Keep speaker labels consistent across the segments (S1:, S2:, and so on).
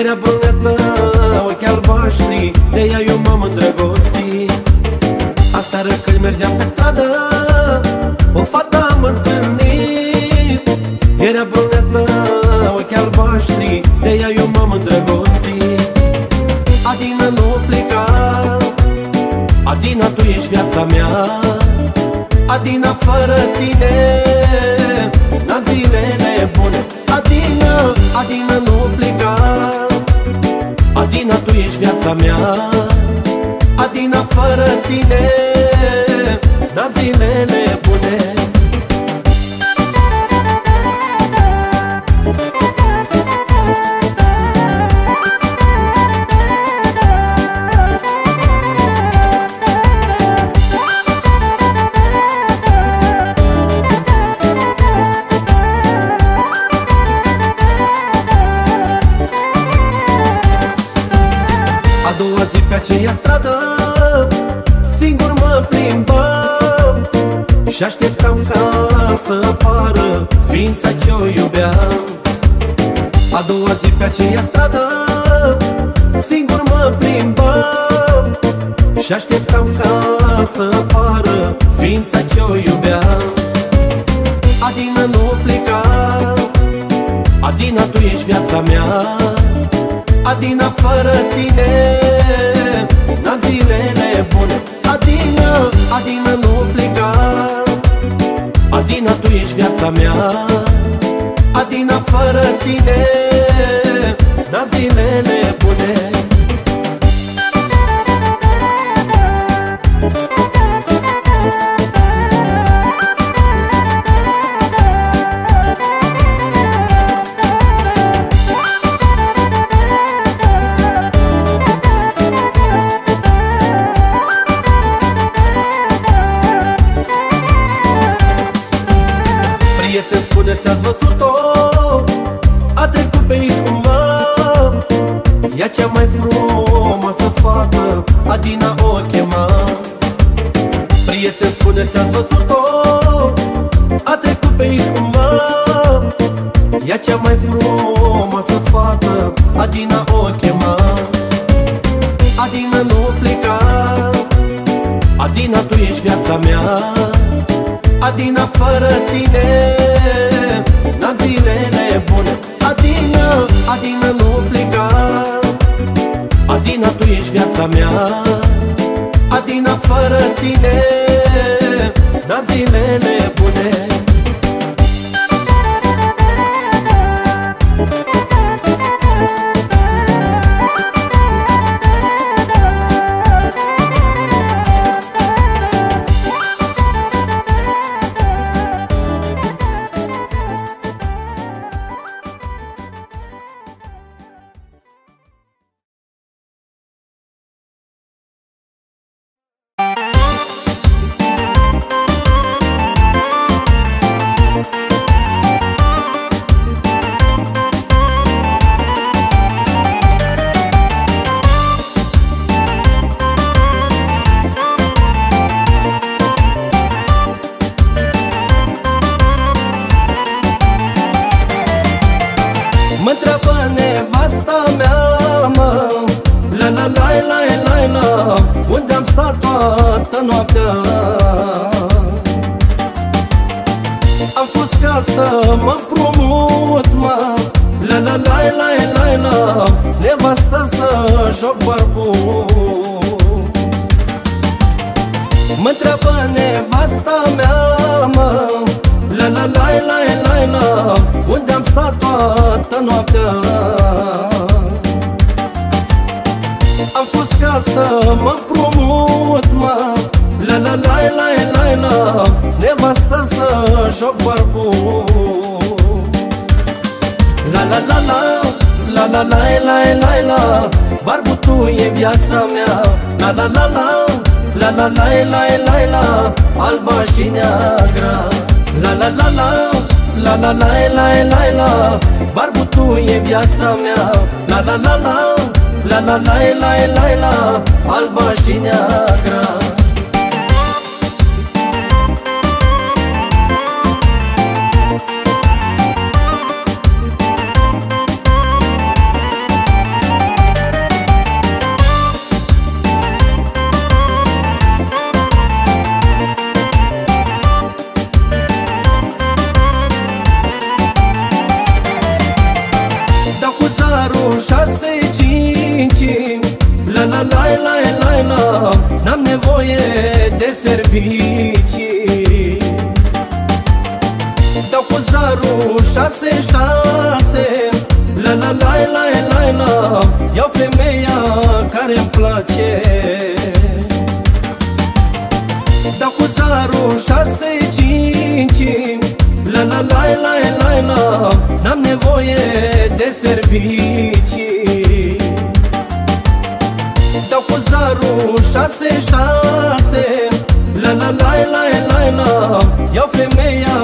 S1: Era brunetă, ochi albaștri De ea eu m-am îndrăgostit. Aseară când mergeam pe stradă O fată am întâlnit. Era brunetă, ochi albaștri De ea eu m-am îndrăgostit. Adina nu pleca Adina tu ești viața mea. Adina fără tine N-am zilele bune Adina, Adina nu pleca Adina tu ești viața mea. Adina fără tine N-am zilele bune Și așteptam ca să apară Ființa ce-o iubeam A doua zi pe aceea stradă Singur mă plimbam Și așteptam ca să apară Ființa ce-o iubeam Adina nu pleca. Adina tu ești viața mea. Adina fără tine N-am zilele bune Adina, Adina nu pleca Adina tu ești viața mea. Adina fără tine N-am zilele bune fără tine. N-am zilele bune Adina, Adina nu pleca. Adina tu ești viața mea. Adina fără tine. N-am zilele Barbu tu e viața mea La la la la La la la la la la Alba și neagra La la la la La la la la la la Barbu tu e viața mea La la la la La la la la la la Alba și neagra servicii. Dau cu zarul șase, șase. La la la la la la. Iau femeia care-mi place. Dau cu zarul șase, cinci. La la la la la la. N-am nevoie de servicii. Dau cu zarul șase, șase La la la la la la Iau femeia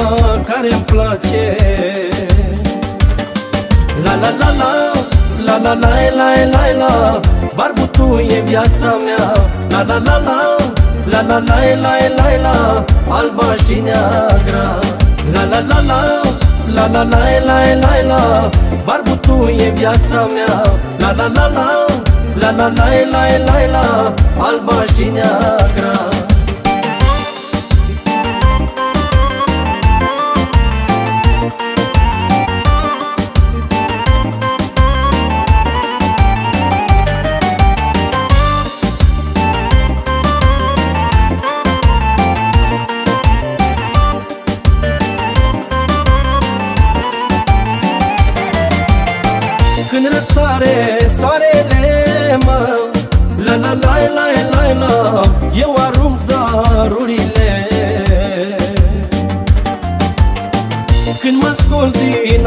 S1: care-mi place La la la la La la la la la la Barbu tu e viața mea La la la la La la la la la la Alba și neagra La la la la La la la la la la Barbu tu e viața mea La la la la La la la la la la Alba și neagra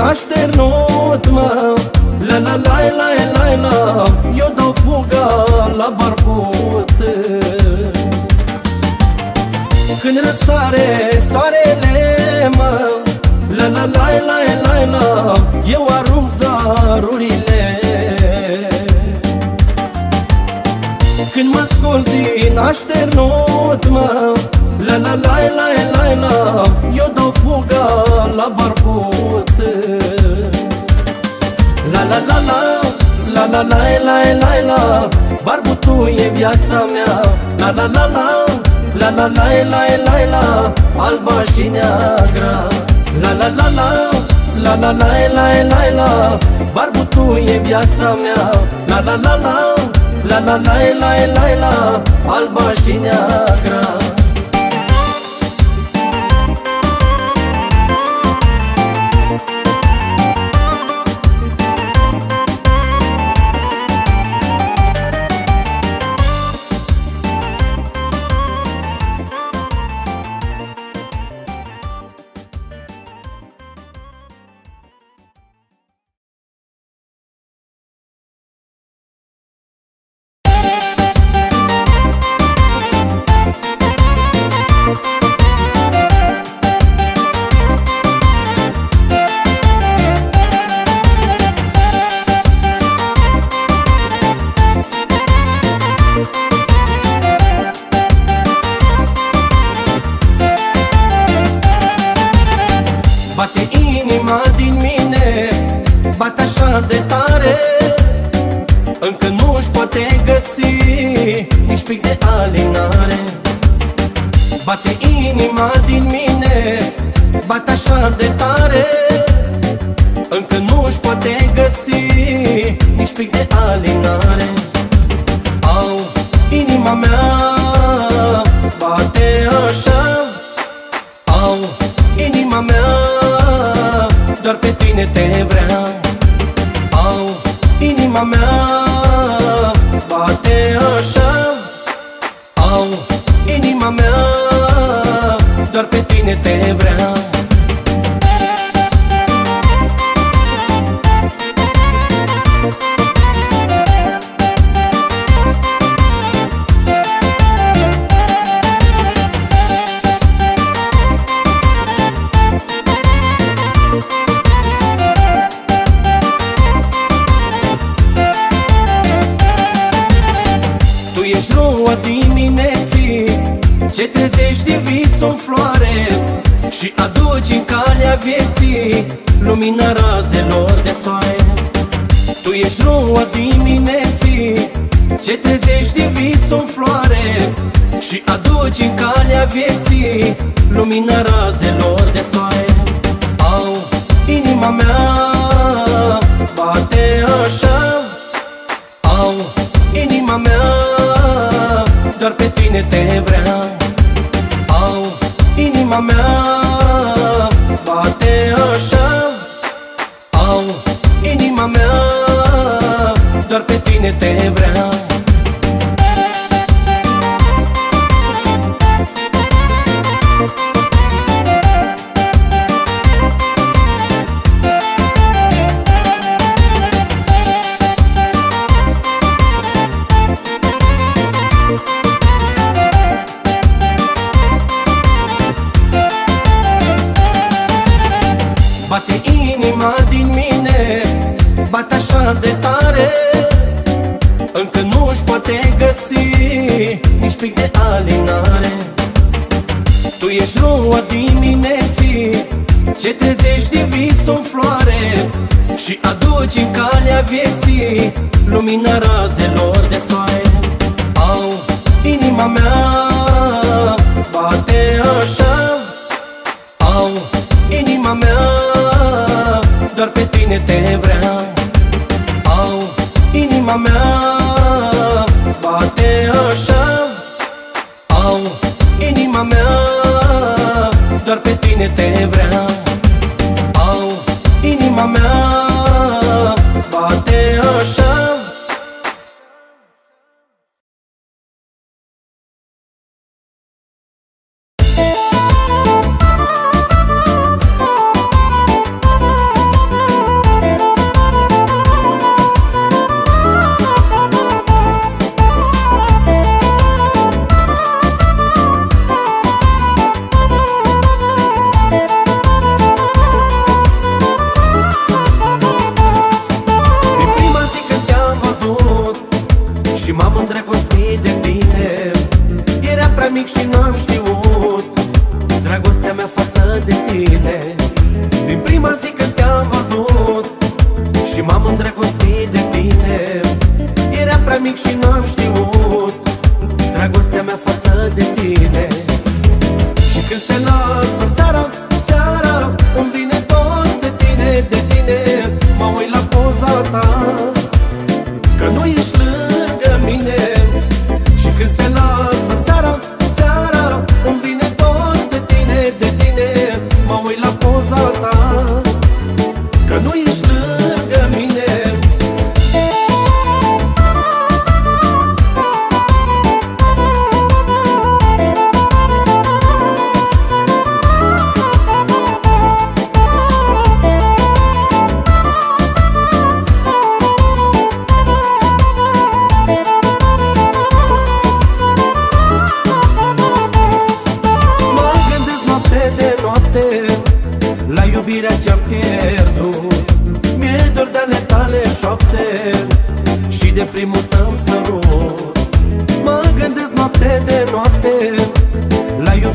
S1: așternut, mă La la la la la la Eu dau fuga la barbut așternut, mă La la la la la la Eu dau fuga la barbut La la la la La la la la la la Barbu tu e viața mea La la la la La la la la la la Alba și neagra La la la la La la la la la la Barbu tu e viața mea La la la la La la la la la la Alba și neagra inima mea Bate așa. Au, inima mea Doar pe tine te vreau Au, inima mea Bate așa. Au, inima mea Doar pe tine te vreau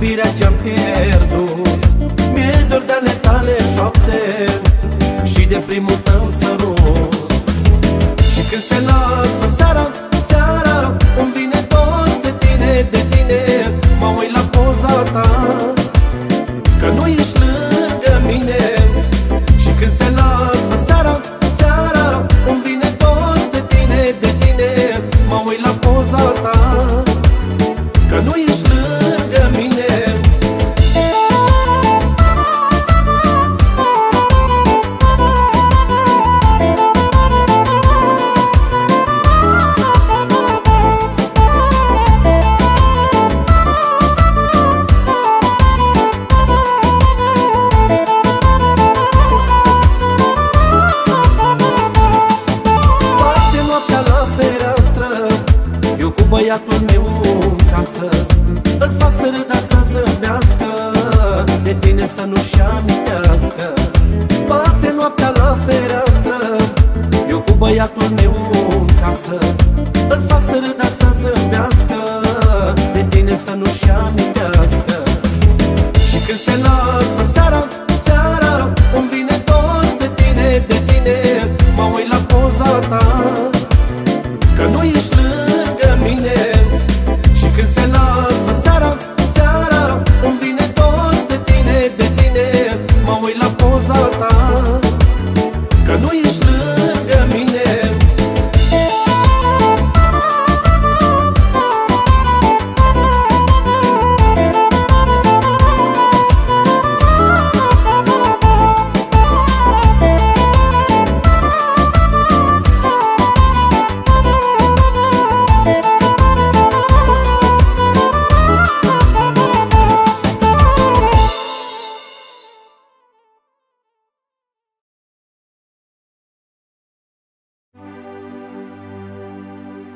S1: iubirea ce-am pierdut. Mi-e dor de ale tale șoapte Și de primul tău sărut.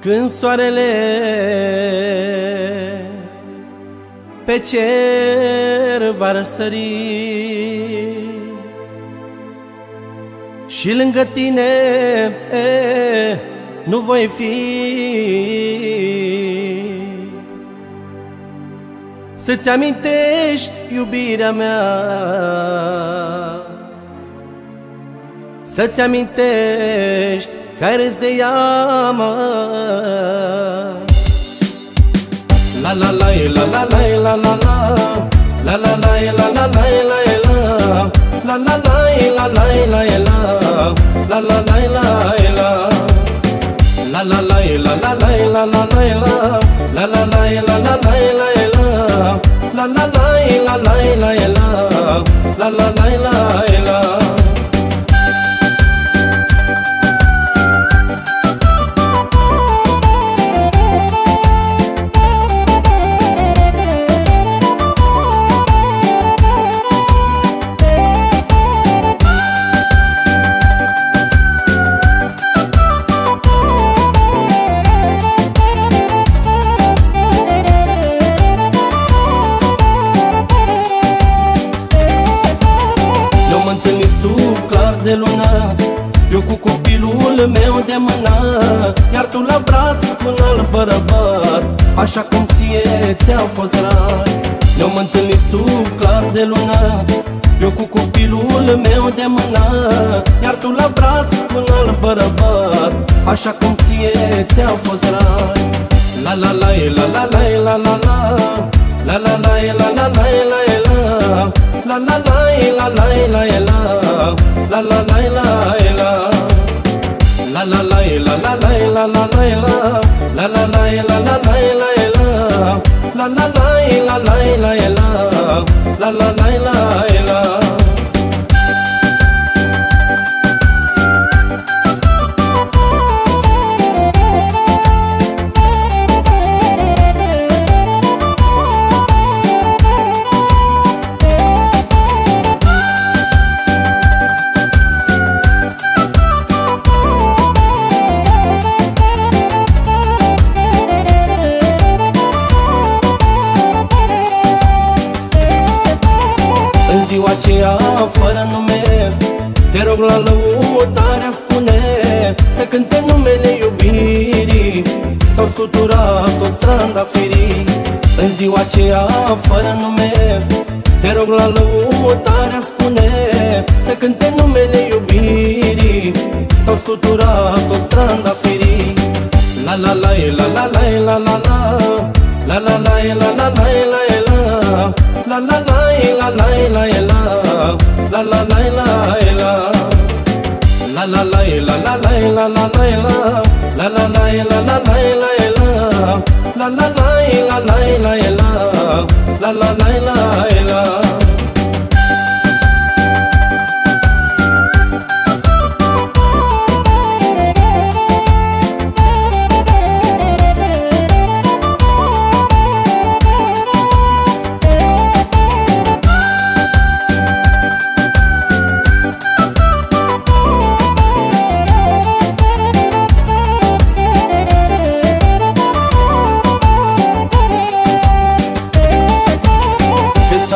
S1: Când soarele pe cer va răsări. Și lângă tine e, nu voi fi. Să-ți amintești iubirea mea. Să-ți amintești că ai râs de ea, mă La la la la la la la la la La la la la la la la la La la la la la la la La la la la la La la la la la la la la la La la la la la la la la La la la la la la la La la la la la de lună Eu cu copilul meu de mână Iar tu la braț cu un alt bărbat Așa cum ție ți-a fost rar La la la la la la la la la La la la la la la la la La la la la la la la La la la la la La la la la la la la la la La la la la la la la la La la la la la la la fără nume Te rog la lăutarea spune Să cânte numele iubirii S-au scuturat o stranda firii La la la e la la la e la la la La la la e la la la e la e la La la la e la la e la e la La la la e la e la La la la e la la la e la la la e la La la la e la la la e la e la La la la e la la la e la la la la la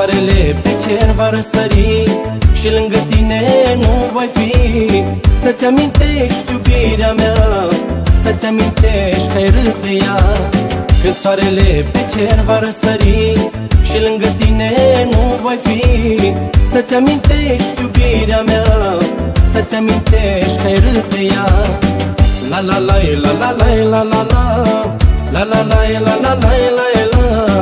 S1: Când soarele răsări Și lângă tine nu voi fi. Să-ți amintești iubirea mea Să-ți amintești că ai râs de ea. Când soarele pe cer va răsări Și lângă tine nu voi fi. Să-ți amintești iubirea mea Să-ți amintești că ai râs de ea. La la la la la la la la la. La la la la la la la la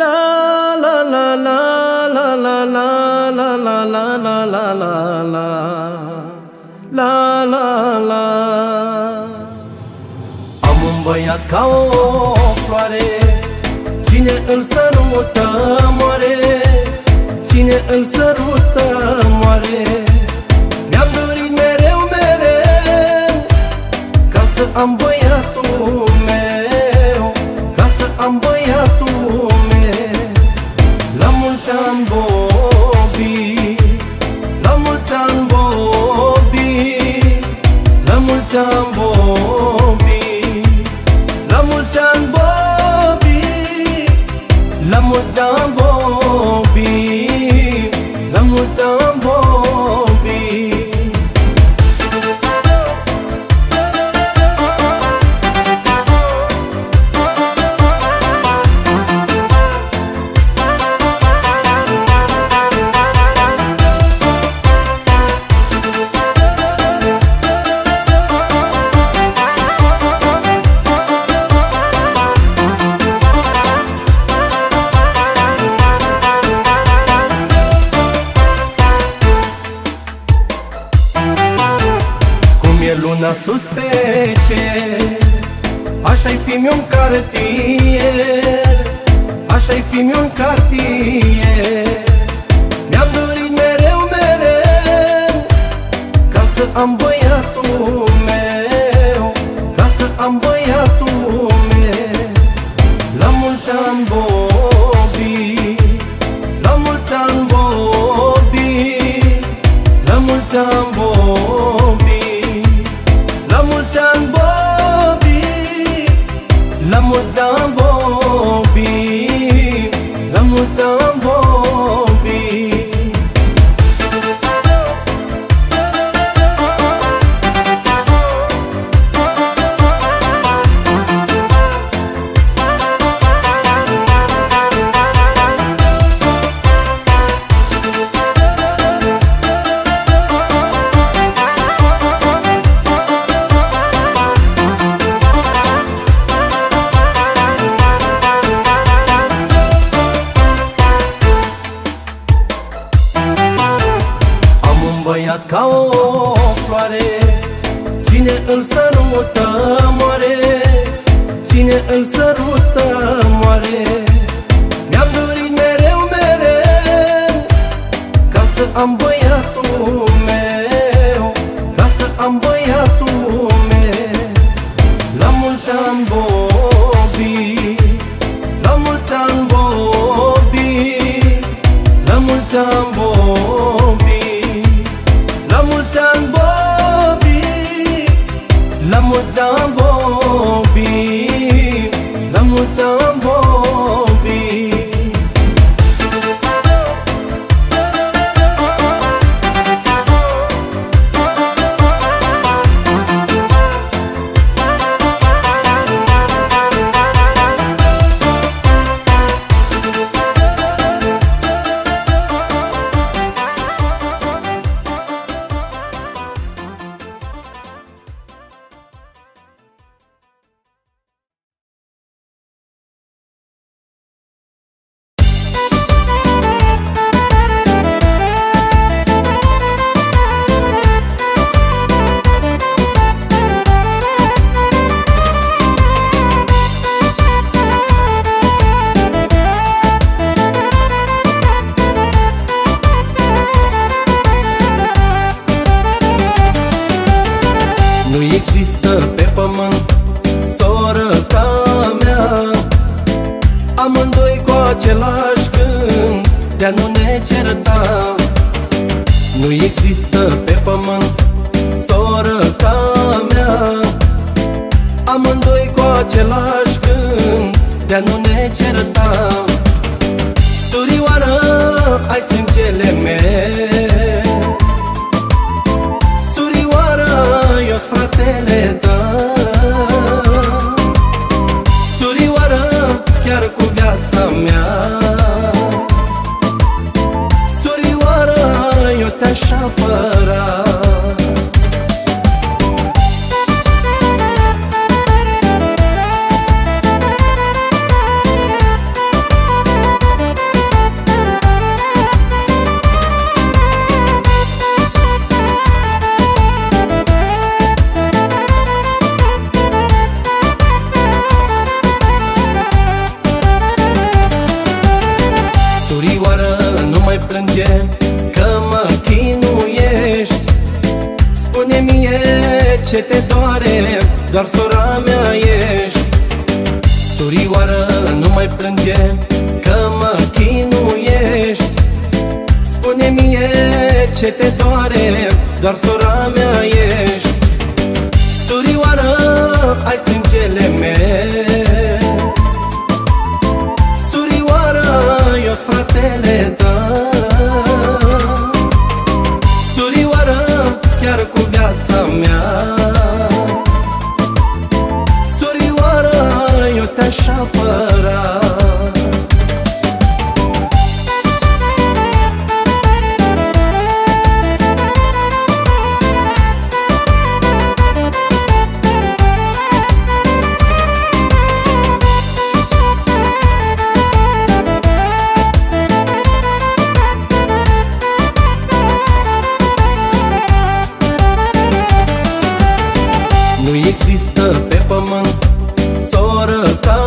S1: la La la la la la la la la la la la la la la La la la Am un băiat ca o floare Cine îl sărută moare Cine îl sărută moare tambo există pe pământ soră ca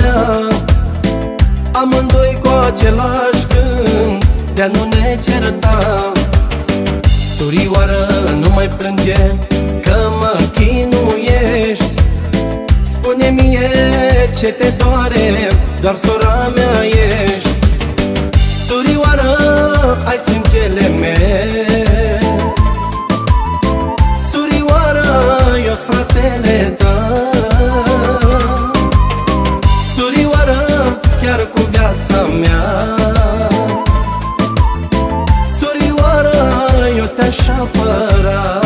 S1: mea. Amândoi cu același gând De-a nu ne certa. Surioară, nu mai plânge Că mă chinuiești. Spune mie ce te doare? Doar sora mea ești te-aș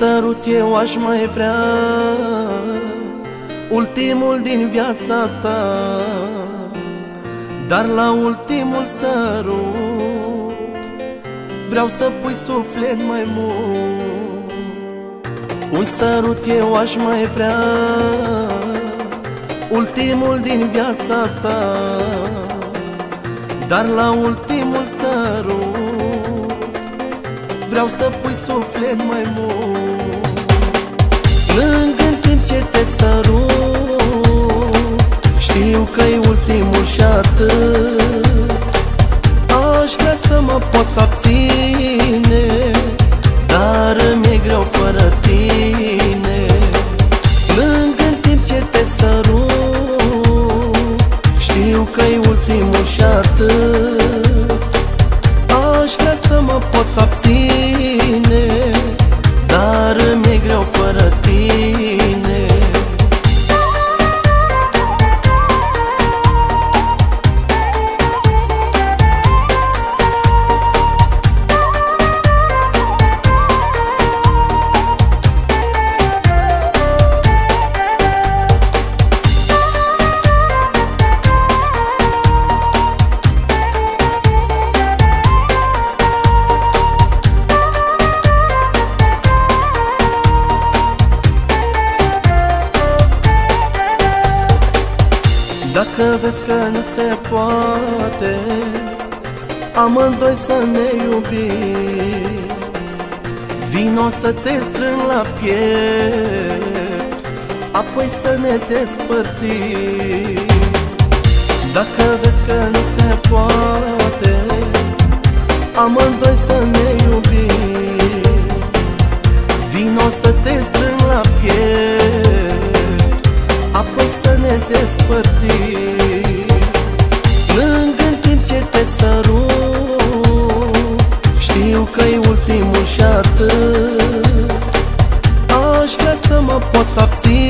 S1: sărut eu aș mai vrea Ultimul din viața ta. Dar la ultimul sărut Vreau să pui suflet mai mult. Un sărut eu aș mai vrea Ultimul din viața ta. Dar la ultimul sărut Vreau să pui suflet mai mult Lângă în timp ce te sărut Știu că-i ultimul și atât. Aș vrea să mă pot abține Dar mi-e greu fără tine. Lângă în timp ce te sărut Știu că-i ultimul și atât. Aș vrea să mă pot abține Dar mi-e greu fără tine gândesc că nu se poate. Amândoi să ne iubim. Vino să te strâng la piept Apoi să ne despărțim. Dacă vezi că nu se poate Amândoi să ne iubim. Vino să te strâng la piept Apoi să ne despărțim. și atât. Aș vrea să mă pot abține.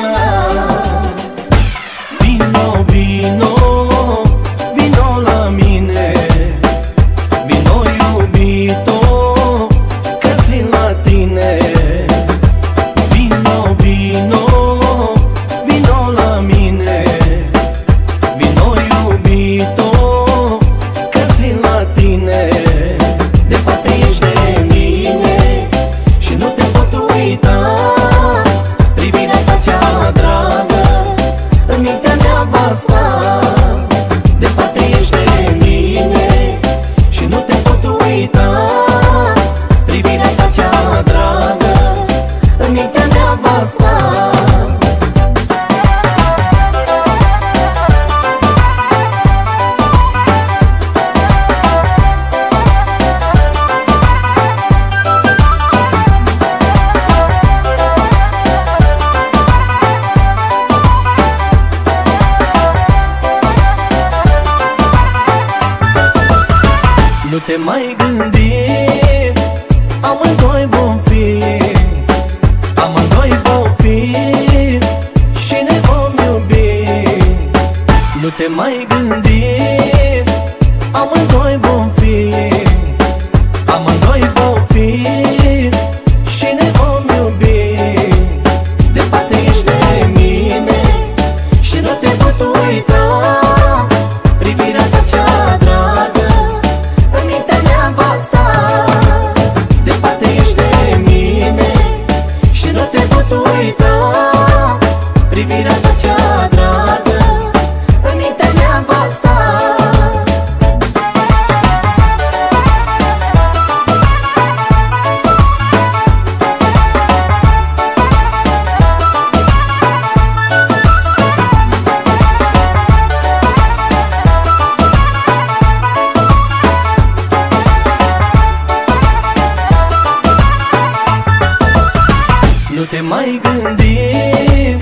S1: te mai gândim.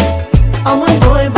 S1: Amândoi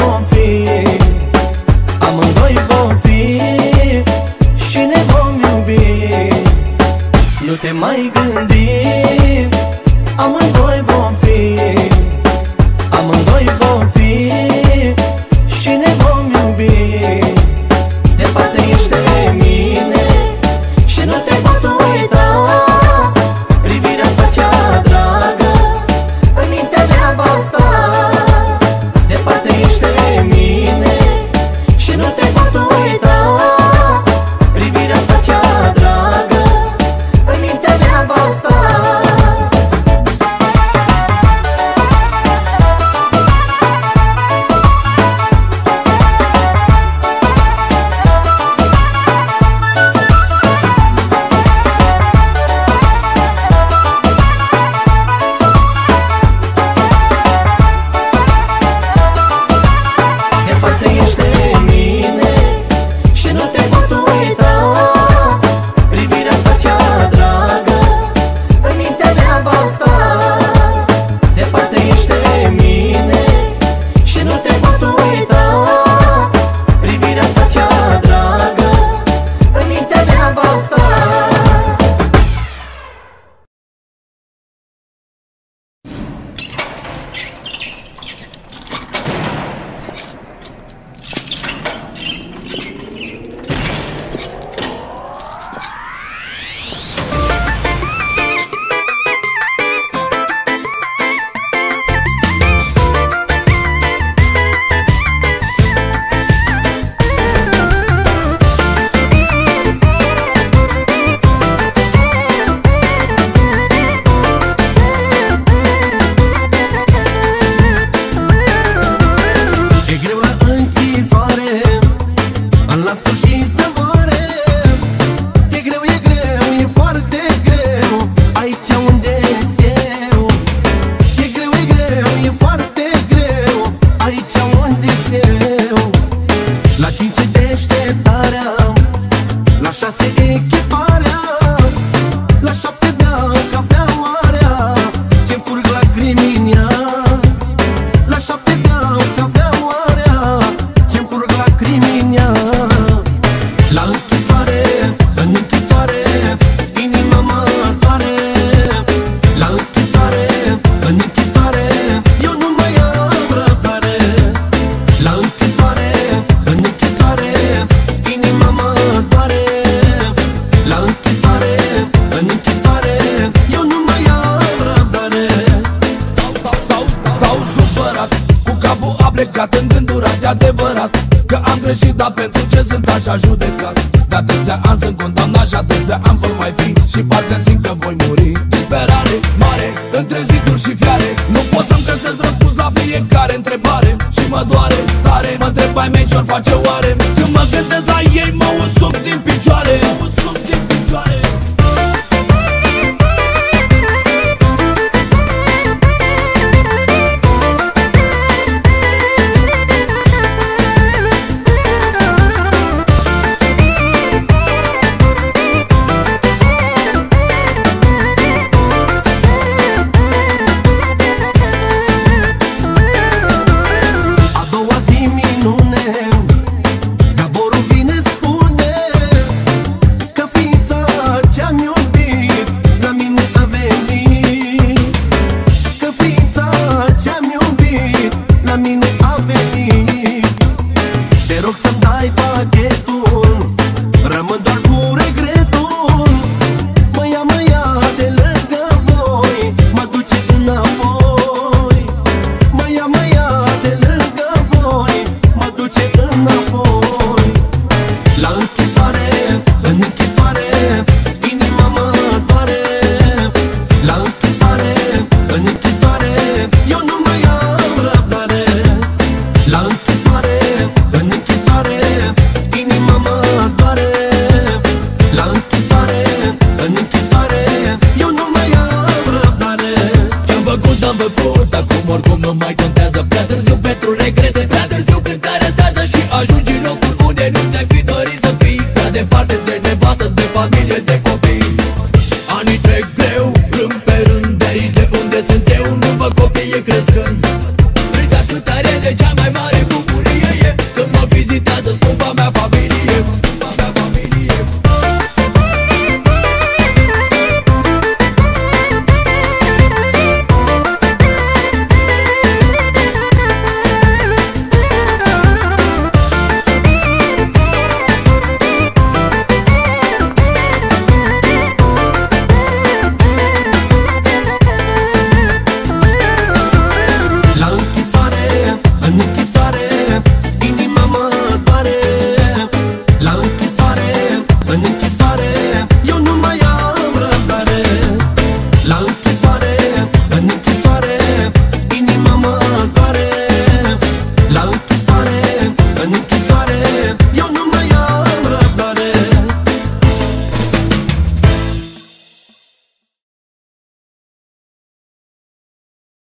S1: și da pentru ce sunt așa judecat? De atâția ani sunt condamnat și atâția ani vor mai fi Și parcă simt că voi muri Disperare mare, între ziduri și fiare Nu pot să-mi găsesc răspuns la fiecare întrebare Și
S2: mă doare tare, mă întreb ai mei ce-or face oare? Când mă gândesc la ei, mă usum din